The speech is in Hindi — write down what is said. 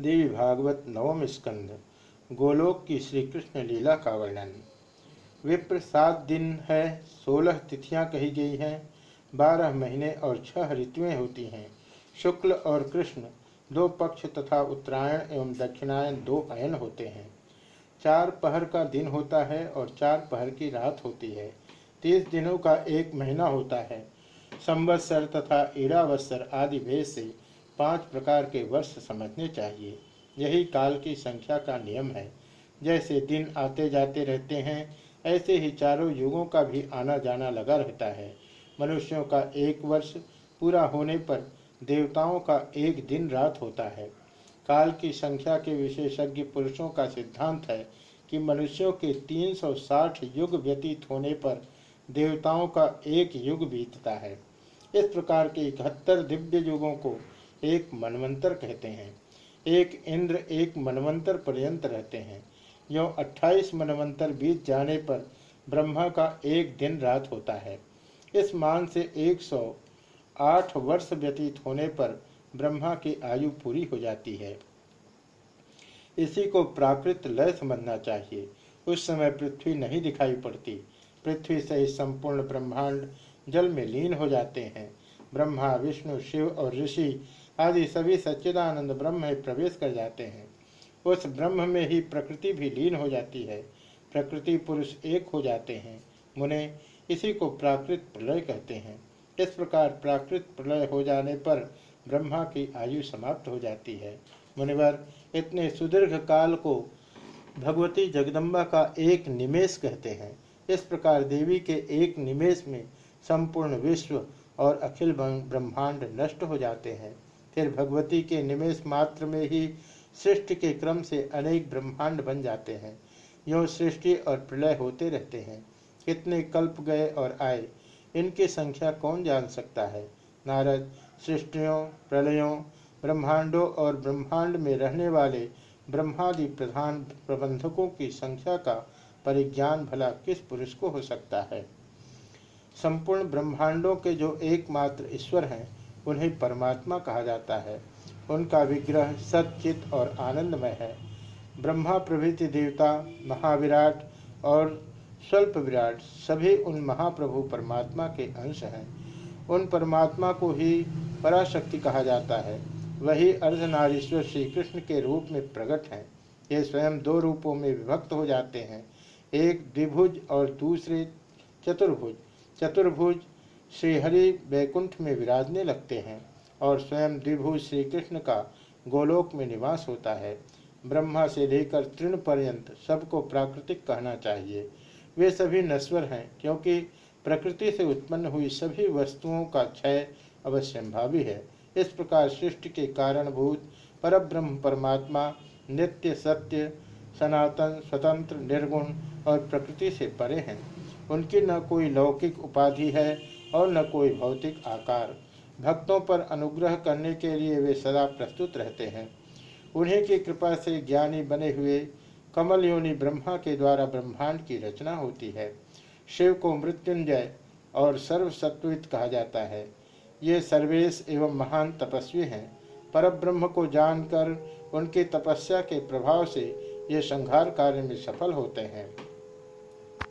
देवी भागवत नवम स्कंद, गोलोक की श्री कृष्ण लीला का वर्णन। विप्र सात दिन है, सोलह तिथियाँ कही गई हैं, बारह महीने और छह ऋतुएँ होती हैं। शुक्ल और कृष्ण, दो पक्ष तथा उत्तरायण एवं दक्षिणायन दो अयन होते हैं। चार पहर का दिन होता है और चार पहर की रात होती है। तीस दिनों का एक महीना होता है। संवत्सर तथा ईरावत्सर आदि भेद से पाँच प्रकार के वर्ष समझने चाहिए। यही काल की संख्या का नियम है। जैसे दिन आते जाते रहते हैं, ऐसे ही चारों युगों का भी आना जाना लगा रहता है। मनुष्यों का एक वर्ष पूरा होने पर देवताओं का एक दिन रात होता है। काल की संख्या के विशेषज्ञ पुरुषों का सिद्धांत है कि मनुष्यों के 360 युग व्यतीत होने पर देवताओं का एक युग बीतता है। इस प्रकार के इकहत्तर दिव्य युगों को एक मनवंतर कहते हैं। एक इंद्र एक मनवंतर पर्यंत रहते हैं। यो अट्ठाईस मनवंतर बीत जाने पर ब्रह्मा का एक दिन रात होता है। इस मान से 108 वर्ष व्यतीत होने पर ब्रह्मा की आयु पूरी हो जाती है। इसी को प्राकृत लय समझना चाहिए। उस समय पृथ्वी नहीं दिखाई पड़ती। पृथ्वी से संपूर्ण ब्रह्मांड जल में लीन हो जाते हैं। ब्रह्मा, विष्णु, शिव और ऋषि आदि सभी सच्चिदानंद ब्रह्म में प्रवेश कर जाते हैं। उस ब्रह्म में ही प्रकृति भी लीन हो जाती है। प्रकृति पुरुष एक हो जाते हैं। मुने इसी को प्राकृत प्रलय कहते हैं। इस प्रकार प्राकृत प्रलय हो जाने पर ब्रह्मा की आयु समाप्त हो जाती है। मुनिवर, इतने सुदीर्घ काल को भगवती जगदम्बा का एक निमेश कहते हैं। इस प्रकार देवी के एक निमेश में संपूर्ण विश्व और अखिल ब्रह्मांड नष्ट हो जाते हैं। फिर भगवती के निमेश मात्र में ही सृष्टि के क्रम से अनेक ब्रह्मांड बन जाते हैं। यो सृष्टि और प्रलय होते रहते हैं। कितने कल्प गए और आए। इनकी संख्या कौन जान सकता है? नारद, सृष्टियों, प्रलयों, ब्रह्मांडों और ब्रह्मांड में रहने वाले ब्रह्मादि प्रधान प्रबंधकों की संख्या का परिज्ञान भला किस पुरुष को हो सकता है? संपूर्ण ब्रह्मांडों के जो एकमात्र ईश्वर हैं उन्हें परमात्मा कहा जाता है। उनका विग्रह सचित और आनंदमय है। ब्रह्मा प्रभृति देवता, महाविराट और स्वल्प विराट सभी उन महाप्रभु परमात्मा के अंश हैं। उन परमात्मा को ही पराशक्ति कहा जाता है। वही अर्धनारीश्वर श्री कृष्ण के रूप में प्रकट हैं। ये स्वयं दो रूपों में विभक्त हो जाते हैं। एक द्विभुज और दूसरे चतुर्भुज। चतुर्भुज श्रीहरि वैकुंठ में विराजने लगते हैं और स्वयं द्विभुज श्री कृष्ण का गोलोक में निवास होता है। ब्रह्मा से लेकर तृण पर्यंत सबको प्राकृतिक कहना चाहिए। वे सभी नश्वर हैं, क्योंकि प्रकृति से उत्पन्न हुई सभी वस्तुओं का क्षय अवश्यंभावी है। इस प्रकार सृष्टि के कारणभूत परब्रह्म परमात्मा, नित्य सत्य, सनातन, स्वतंत्र, निर्गुण और प्रकृति से परे हैं। उनकी न कोई लौकिक उपाधि है और न कोई भौतिक आकार। भक्तों पर अनुग्रह करने के लिए वे सदा प्रस्तुत रहते हैं। उन्हीं की कृपा से ज्ञानी बने हुए कमल योनि ब्रह्मा के द्वारा ब्रह्मांड की रचना होती है। शिव को मृत्युंजय और सर्वसत्वित कहा जाता है। ये सर्वेश एवं महान तपस्वी हैं। परब्रह्म को जानकर उनकी तपस्या के प्रभाव से ये संहार कार्य में सफल होते हैं।